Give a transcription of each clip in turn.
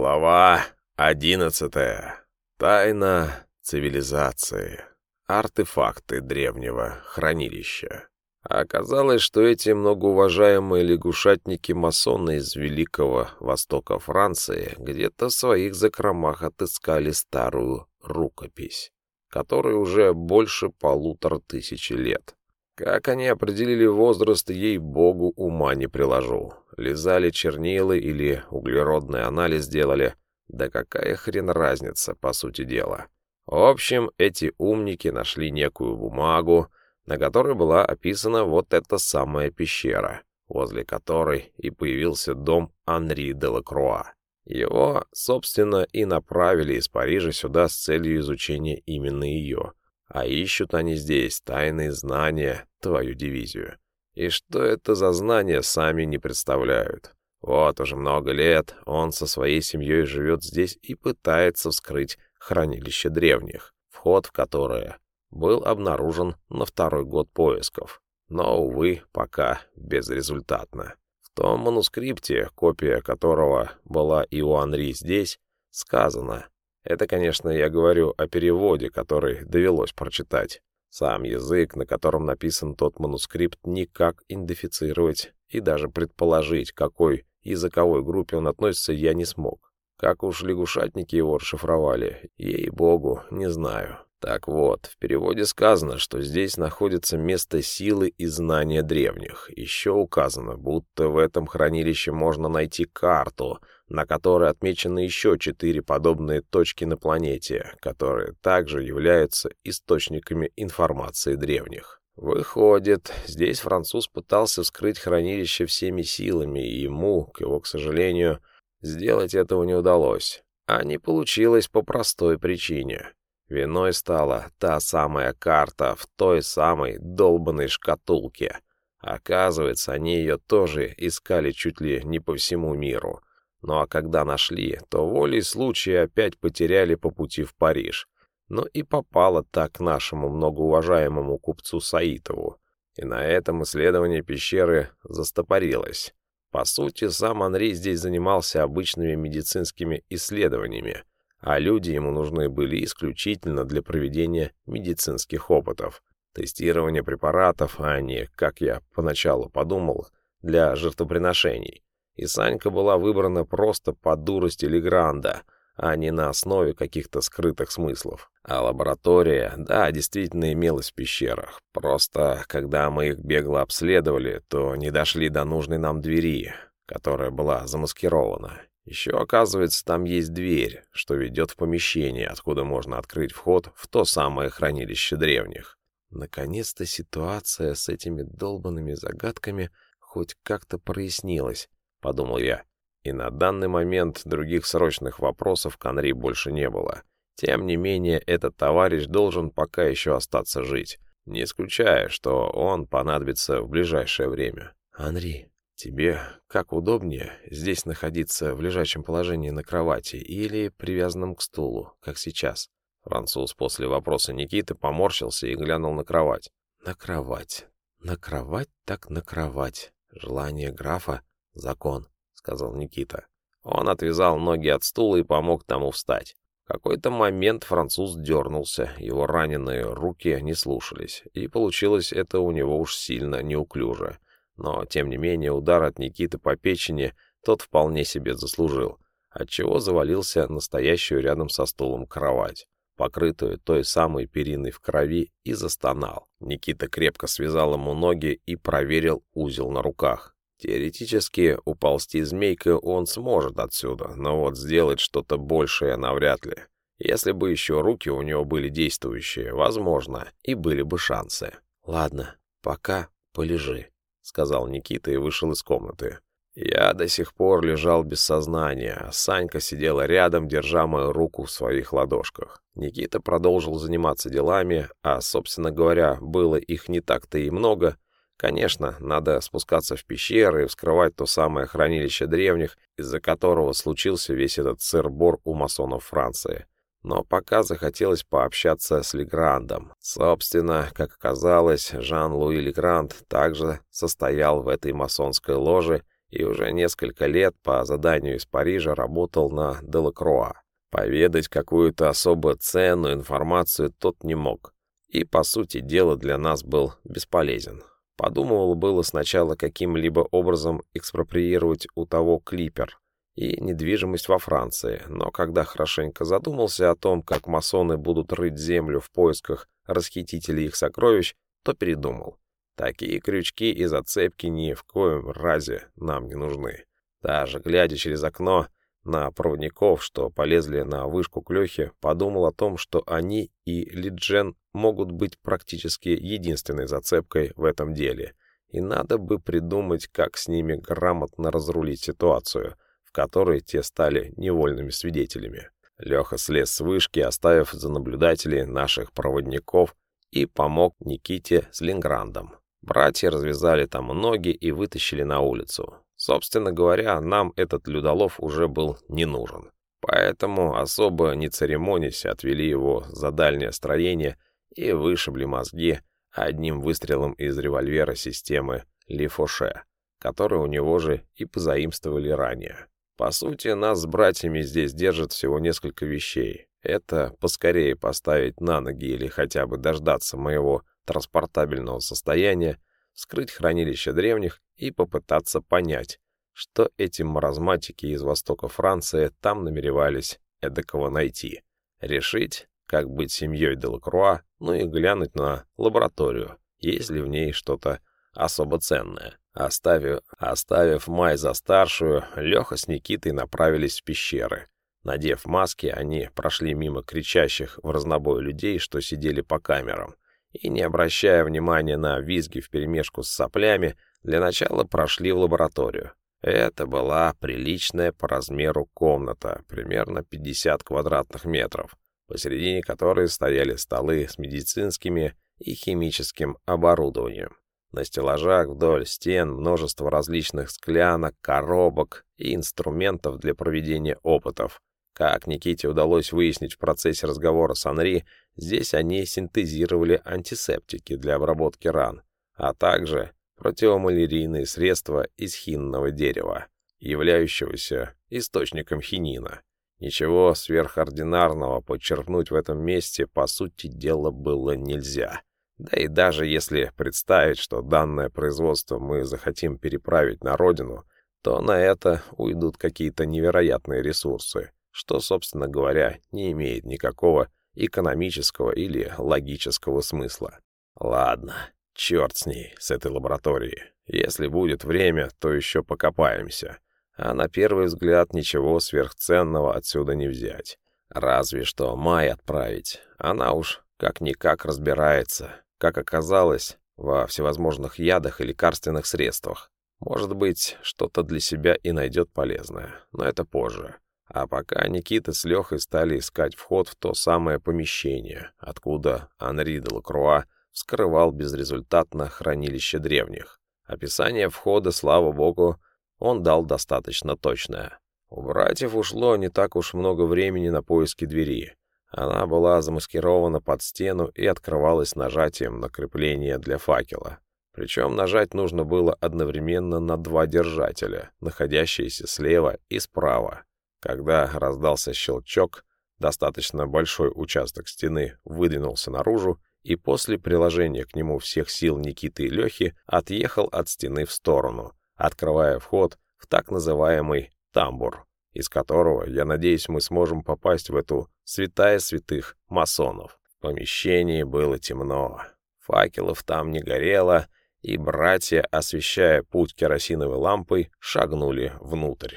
Глава одиннадцатая. Тайна цивилизации. Артефакты древнего хранилища. оказалось, что эти многоуважаемые лягушатники-масоны из Великого Востока Франции где-то в своих закромах отыскали старую рукопись, которой уже больше полутора тысячи лет. Как они определили возраст, ей-богу, ума не приложу. Лизали чернилы или углеродный анализ делали. Да какая хрен разница, по сути дела. В общем, эти умники нашли некую бумагу, на которой была описана вот эта самая пещера, возле которой и появился дом Анри де Лакруа. Его, собственно, и направили из Парижа сюда с целью изучения именно ее. А ищут они здесь тайные знания, твою дивизию. И что это за знания, сами не представляют. Вот уже много лет он со своей семьей живет здесь и пытается вскрыть хранилище древних, вход в которое был обнаружен на второй год поисков. Но, увы, пока безрезультатно. В том манускрипте, копия которого была и у Анри здесь, сказано, это, конечно, я говорю о переводе, который довелось прочитать. Сам язык, на котором написан тот манускрипт, никак идентифицировать и даже предположить, какой языковой группе он относится, я не смог. Как уж лягушатники его расшифровали, ей-богу, не знаю. Так вот, в переводе сказано, что здесь находится место силы и знания древних. Еще указано, будто в этом хранилище можно найти карту, на которой отмечены еще четыре подобные точки на планете, которые также являются источниками информации древних. Выходит, здесь француз пытался вскрыть хранилище всеми силами, и ему, к его, к сожалению, сделать этого не удалось. А не получилось по простой причине. Виной стала та самая карта в той самой долбанной шкатулке. Оказывается, они ее тоже искали чуть ли не по всему миру. Ну а когда нашли, то волей случая опять потеряли по пути в Париж. Ну и попало так нашему многоуважаемому купцу Саитову. И на этом исследование пещеры застопорилось. По сути, сам Анри здесь занимался обычными медицинскими исследованиями, а люди ему нужны были исключительно для проведения медицинских опытов, тестирования препаратов, а не, как я поначалу подумал, для жертвоприношений. И Санька была выбрана просто по дурости Легранда, а не на основе каких-то скрытых смыслов. А лаборатория, да, действительно имелась в пещерах. Просто, когда мы их бегло обследовали, то не дошли до нужной нам двери, которая была замаскирована. Еще, оказывается, там есть дверь, что ведет в помещение, откуда можно открыть вход в то самое хранилище древних. Наконец-то ситуация с этими долбанными загадками хоть как-то прояснилась, подумал я. И на данный момент других срочных вопросов к Анри больше не было. Тем не менее, этот товарищ должен пока еще остаться жить, не исключая, что он понадобится в ближайшее время. «Анри, Тебе как удобнее здесь находиться в лежачем положении на кровати или привязанном к стулу, как сейчас? Француз после вопроса Никиты поморщился и глянул на кровать. На кровать. На кровать так на кровать. Желание графа — закон, сказал Никита. Он отвязал ноги от стула и помог тому встать. В какой-то момент француз дернулся, его раненые руки не слушались, и получилось это у него уж сильно неуклюже. Но, тем не менее, удар от Никиты по печени тот вполне себе заслужил, отчего завалился настоящую рядом со стулом кровать, покрытую той самой периной в крови, и застонал. Никита крепко связал ему ноги и проверил узел на руках. Теоретически, уползти змейкой он сможет отсюда, но вот сделать что-то большее навряд ли. Если бы еще руки у него были действующие, возможно, и были бы шансы. Ладно, пока полежи сказал Никита и вышел из комнаты. Я до сих пор лежал без сознания, а Санька сидела рядом, держа мою руку в своих ладошках. Никита продолжил заниматься делами, а, собственно говоря, было их не так-то и много. Конечно, надо спускаться в пещеры и вскрывать то самое хранилище древних, из-за которого случился весь этот сыр-бор у масонов Франции но пока захотелось пообщаться с Леграндом. Собственно, как оказалось, Жан-Луи Легранд также состоял в этой масонской ложе и уже несколько лет по заданию из Парижа работал на Делакруа. Поведать какую-то особо ценную информацию тот не мог, и, по сути дела, для нас был бесполезен. Подумывал было сначала каким-либо образом экспроприировать у того клипер и недвижимость во Франции, но когда хорошенько задумался о том, как масоны будут рыть землю в поисках расхитителей их сокровищ, то передумал. Такие крючки и зацепки ни в коем разе нам не нужны. Даже глядя через окно на проводников, что полезли на вышку к Лехе, подумал о том, что они и Лиджен могут быть практически единственной зацепкой в этом деле, и надо бы придумать, как с ними грамотно разрулить ситуацию, которой те стали невольными свидетелями. Леха слез с вышки, оставив за наблюдателей наших проводников, и помог Никите с Линграндом. Братья развязали там ноги и вытащили на улицу. Собственно говоря, нам этот Людолов уже был не нужен. Поэтому, особо не церемонясь, отвели его за дальнее строение и вышибли мозги одним выстрелом из револьвера системы Лифоше, который у него же и позаимствовали ранее. По сути, нас с братьями здесь держат всего несколько вещей. Это поскорее поставить на ноги или хотя бы дождаться моего транспортабельного состояния, скрыть хранилище древних и попытаться понять, что эти маразматики из востока Франции там намеревались эдакого найти. Решить, как быть семьей Делакруа, ну и глянуть на лабораторию, есть ли в ней что-то особо ценное. Оставив, оставив Май за старшую, Леха с Никитой направились в пещеры. Надев маски, они прошли мимо кричащих в разнобой людей, что сидели по камерам и, не обращая внимания на визги вперемешку с соплями, для начала прошли в лабораторию. Это была приличная по размеру комната, примерно 50 квадратных метров, посередине которой стояли столы с медицинскими и химическим оборудованием. На стеллажах вдоль стен множество различных склянок, коробок и инструментов для проведения опытов, как Никите удалось выяснить в процессе разговора с Анри, здесь они синтезировали антисептики для обработки ран, а также противомалярийные средства из хинного дерева, являющегося источником хинина. Ничего сверхординарного подчеркнуть в этом месте, по сути дела, было нельзя. Да и даже если представить, что данное производство мы захотим переправить на родину, то на это уйдут какие-то невероятные ресурсы что, собственно говоря, не имеет никакого экономического или логического смысла. Ладно, черт с ней, с этой лабораторией. Если будет время, то еще покопаемся. А на первый взгляд ничего сверхценного отсюда не взять. Разве что Май отправить. Она уж как-никак разбирается, как оказалось, во всевозможных ядах и лекарственных средствах. Может быть, что-то для себя и найдет полезное, но это позже. А пока Никита с Лехой стали искать вход в то самое помещение, откуда Анри де Лакруа вскрывал безрезультатно хранилище древних. Описание входа, слава богу, он дал достаточно точное. У братьев ушло не так уж много времени на поиски двери. Она была замаскирована под стену и открывалась нажатием на крепление для факела. Причем нажать нужно было одновременно на два держателя, находящиеся слева и справа. Когда раздался щелчок, достаточно большой участок стены выдвинулся наружу, и после приложения к нему всех сил Никиты и Лехи отъехал от стены в сторону, открывая вход в так называемый тамбур, из которого, я надеюсь, мы сможем попасть в эту святая святых масонов. В помещении было темно, факелов там не горело, и братья, освещая путь керосиновой лампой, шагнули внутрь.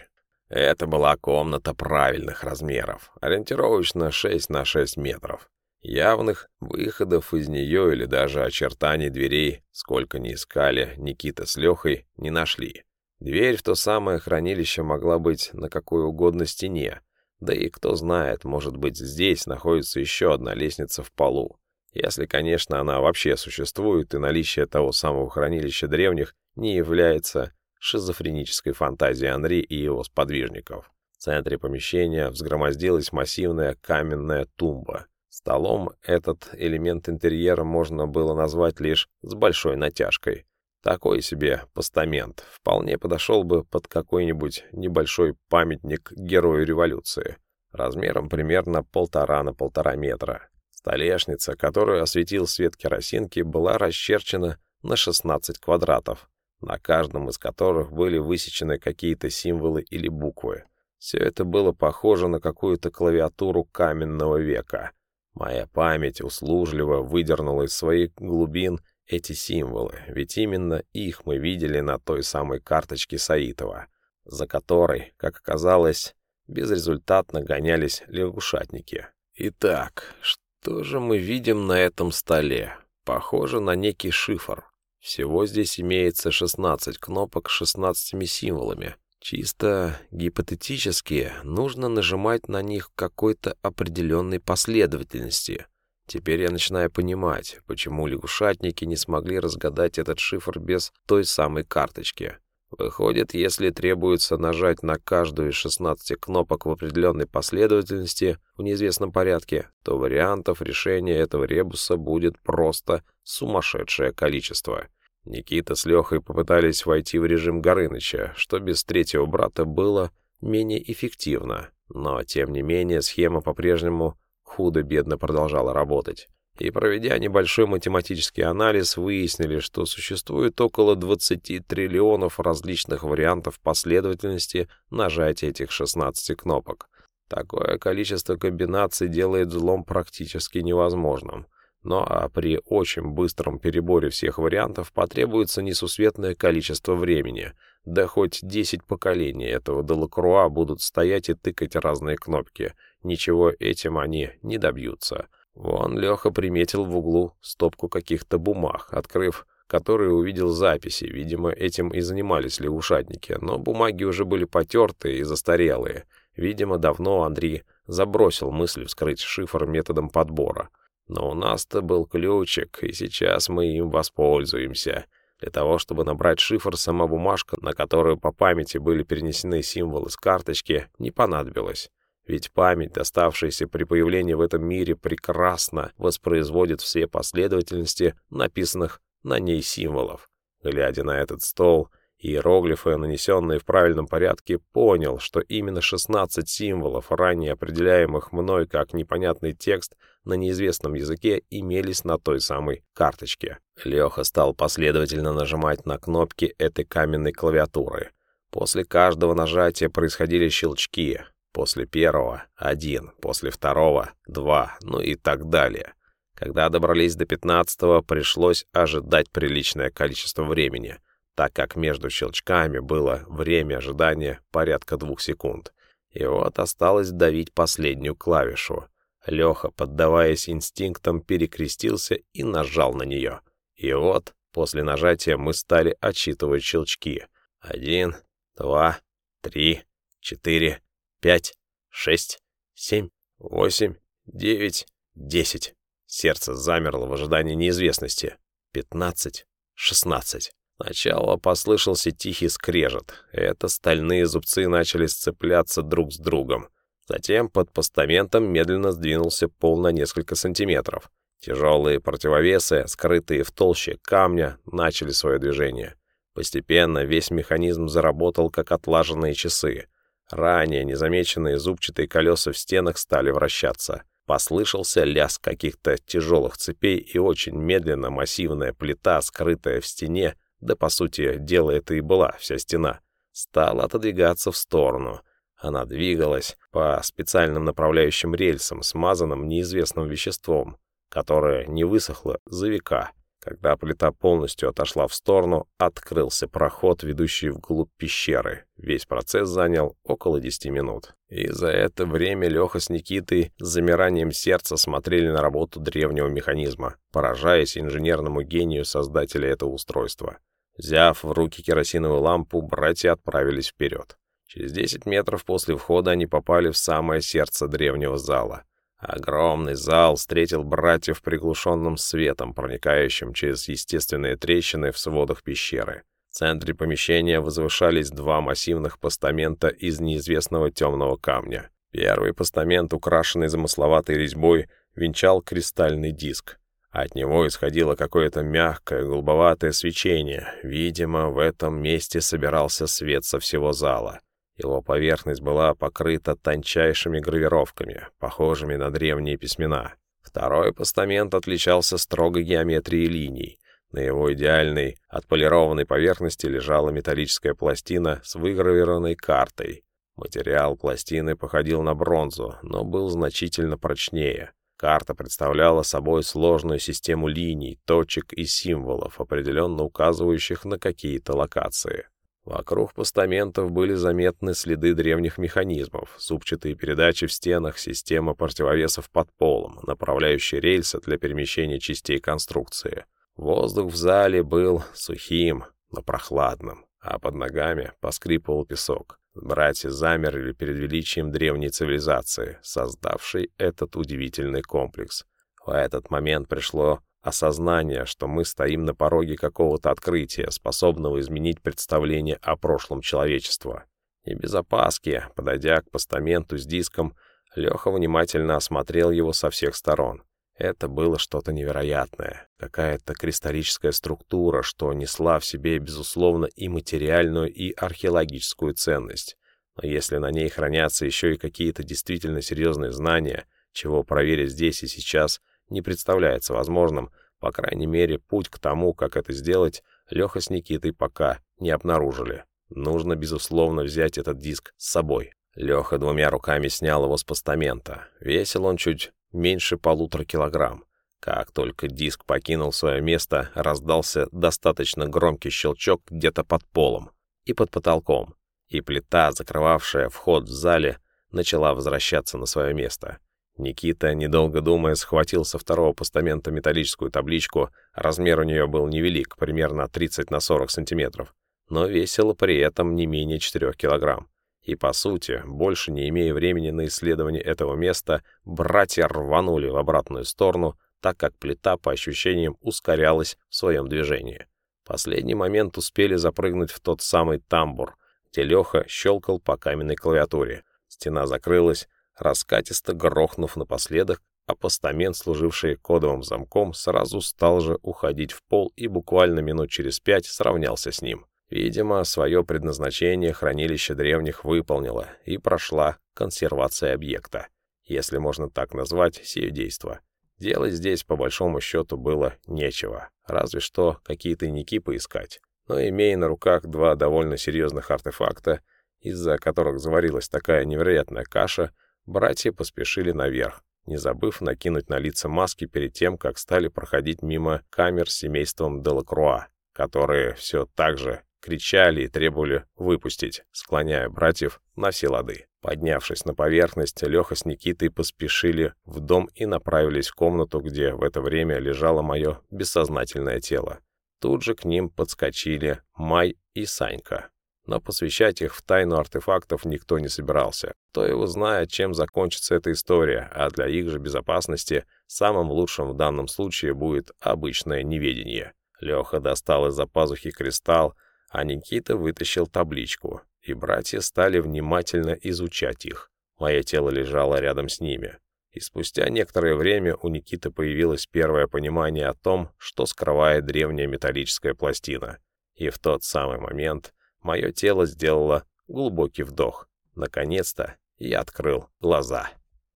Это была комната правильных размеров, ориентировочно 6 на 6 метров. Явных выходов из нее или даже очертаний дверей, сколько ни искали, Никита с Лехой не нашли. Дверь в то самое хранилище могла быть на какой угодно стене, да и кто знает, может быть, здесь находится еще одна лестница в полу. Если, конечно, она вообще существует, и наличие того самого хранилища древних не является шизофренической фантазии Анри и его сподвижников. В центре помещения взгромоздилась массивная каменная тумба. Столом этот элемент интерьера можно было назвать лишь с большой натяжкой, Такой себе постамент вполне подошел бы под какой-нибудь небольшой памятник герою революции, размером примерно полтора на полтора метра. Столешница, которую осветил свет керосинки, была расчерчена на 16 квадратов, на каждом из которых были высечены какие-то символы или буквы. Все это было похоже на какую-то клавиатуру каменного века. Моя память услужливо выдернула из своих глубин эти символы, ведь именно их мы видели на той самой карточке Саитова, за которой, как оказалось, безрезультатно гонялись лягушатники. Итак, что же мы видим на этом столе? Похоже на некий шифр. Всего здесь имеется 16 кнопок с 16 символами. Чисто гипотетически нужно нажимать на них в какой-то определенной последовательности. Теперь я начинаю понимать, почему лягушатники не смогли разгадать этот шифр без той самой карточки. Выходит, если требуется нажать на каждую из 16 кнопок в определенной последовательности в неизвестном порядке, то вариантов решения этого ребуса будет просто сумасшедшее количество. Никита с Лехой попытались войти в режим Горыныча, что без третьего брата было менее эффективно, но, тем не менее, схема по-прежнему худо-бедно продолжала работать и, проведя небольшой математический анализ, выяснили, что существует около 20 триллионов различных вариантов последовательности нажатия этих 16 кнопок. Такое количество комбинаций делает взлом практически невозможным. Но а при очень быстром переборе всех вариантов потребуется несусветное количество времени, да хоть 10 поколений этого Делакруа будут стоять и тыкать разные кнопки. Ничего этим они не добьются. Вон Леха приметил в углу стопку каких-то бумаг, открыв которые увидел записи. Видимо, этим и занимались лягушатники, но бумаги уже были потертые и застарелые. Видимо, давно Андрей забросил мысль вскрыть шифр методом подбора. Но у нас-то был ключик, и сейчас мы им воспользуемся. Для того, чтобы набрать шифр, сама бумажка, на которую по памяти были перенесены символы с карточки, не понадобилась. Ведь память, доставшаяся при появлении в этом мире, прекрасно воспроизводит все последовательности написанных на ней символов. Глядя на этот стол, иероглифы, нанесенные в правильном порядке, понял, что именно 16 символов, ранее определяемых мной как непонятный текст на неизвестном языке, имелись на той самой карточке. Леха стал последовательно нажимать на кнопки этой каменной клавиатуры. После каждого нажатия происходили щелчки, После первого — один, после второго — два, ну и так далее. Когда добрались до пятнадцатого, пришлось ожидать приличное количество времени, так как между щелчками было время ожидания порядка двух секунд. И вот осталось давить последнюю клавишу. Леха, поддаваясь инстинктам, перекрестился и нажал на нее. И вот, после нажатия мы стали отсчитывать щелчки. Один, два, три, четыре, пять, шесть, семь, восемь, девять, десять. Сердце замерло в ожидании неизвестности. Пятнадцать, шестнадцать. Сначала послышался тихий скрежет. Это стальные зубцы начали сцепляться друг с другом. Затем под постаментом медленно сдвинулся пол на несколько сантиметров. Тяжелые противовесы, скрытые в толще камня, начали свое движение. Постепенно весь механизм заработал, как отлаженные часы. Ранее незамеченные зубчатые колеса в стенах стали вращаться. Послышался лязг каких-то тяжелых цепей, и очень медленно массивная плита, скрытая в стене, да, по сути, дело это и была вся стена, стала отодвигаться в сторону. Она двигалась по специальным направляющим рельсам, смазанным неизвестным веществом, которое не высохло за века. Когда плита полностью отошла в сторону, открылся проход, ведущий вглубь пещеры. Весь процесс занял около 10 минут. И за это время Леха с Никитой с замиранием сердца смотрели на работу древнего механизма, поражаясь инженерному гению создателя этого устройства. Взяв в руки керосиновую лампу, братья отправились вперед. Через 10 метров после входа они попали в самое сердце древнего зала. Огромный зал встретил братьев приглушенным светом, проникающим через естественные трещины в сводах пещеры. В центре помещения возвышались два массивных постамента из неизвестного темного камня. Первый постамент, украшенный замысловатой резьбой, венчал кристальный диск, От него исходило какое-то мягкое, голубоватое свечение. Видимо, в этом месте собирался свет со всего зала. Его поверхность была покрыта тончайшими гравировками, похожими на древние письмена. Второй постамент отличался строгой геометрией линий. На его идеальной, отполированной поверхности лежала металлическая пластина с выгравированной картой. Материал пластины походил на бронзу, но был значительно прочнее. Карта представляла собой сложную систему линий, точек и символов, определенно указывающих на какие-то локации. Вокруг постаментов были заметны следы древних механизмов, зубчатые передачи в стенах, система противовесов под полом, направляющие рельсы для перемещения частей конструкции. Воздух в зале был сухим, но прохладным, а под ногами поскрипывал песок. Братья замерли перед величием древней цивилизации, создавшей этот удивительный комплекс. В этот момент пришло осознание, что мы стоим на пороге какого-то открытия, способного изменить представление о прошлом человечества. И без опаски, подойдя к постаменту с диском, Леха внимательно осмотрел его со всех сторон. Это было что-то невероятное, какая-то кристаллическая структура, что несла в себе, безусловно, и материальную, и археологическую ценность. Но если на ней хранятся еще и какие-то действительно серьезные знания, чего проверить здесь и сейчас не представляется возможным, по крайней мере, путь к тому, как это сделать, Леха с Никитой пока не обнаружили. Нужно, безусловно, взять этот диск с собой. Леха двумя руками снял его с постамента. Весил он чуть меньше полутора килограмм. Как только диск покинул свое место, раздался достаточно громкий щелчок где-то под полом и под потолком, и плита, закрывавшая вход в зале, начала возвращаться на свое место. Никита, недолго думая, схватил со второго постамента металлическую табличку, размер у нее был невелик, примерно 30 на 40 сантиметров, но весила при этом не менее 4 килограмм. И, по сути, больше не имея времени на исследование этого места, братья рванули в обратную сторону, так как плита, по ощущениям, ускорялась в своем движении. Последний момент успели запрыгнуть в тот самый тамбур, где Леха щелкал по каменной клавиатуре. Стена закрылась, раскатисто грохнув напоследок, а постамент, служивший кодовым замком, сразу стал же уходить в пол и буквально минут через пять сравнялся с ним. Видимо, свое предназначение хранилище древних выполнило и прошла консервация объекта, если можно так назвать сие действо. Делать здесь, по большому счету, было нечего, разве что какие-то ники поискать. Но имея на руках два довольно серьезных артефакта, из-за которых заварилась такая невероятная каша, братья поспешили наверх, не забыв накинуть на лица маски перед тем, как стали проходить мимо камер с семейством Делакруа, которые все так же кричали и требовали выпустить, склоняя братьев на все лады. Поднявшись на поверхность, Леха с Никитой поспешили в дом и направились в комнату, где в это время лежало мое бессознательное тело. Тут же к ним подскочили Май и Санька. Но посвящать их в тайну артефактов никто не собирался. Кто его знает, чем закончится эта история, а для их же безопасности самым лучшим в данном случае будет обычное неведение. Леха достал из-за пазухи кристалл, а Никита вытащил табличку, и братья стали внимательно изучать их. Мое тело лежало рядом с ними. И спустя некоторое время у Никиты появилось первое понимание о том, что скрывает древняя металлическая пластина. И в тот самый момент мое тело сделало глубокий вдох. Наконец-то я открыл глаза.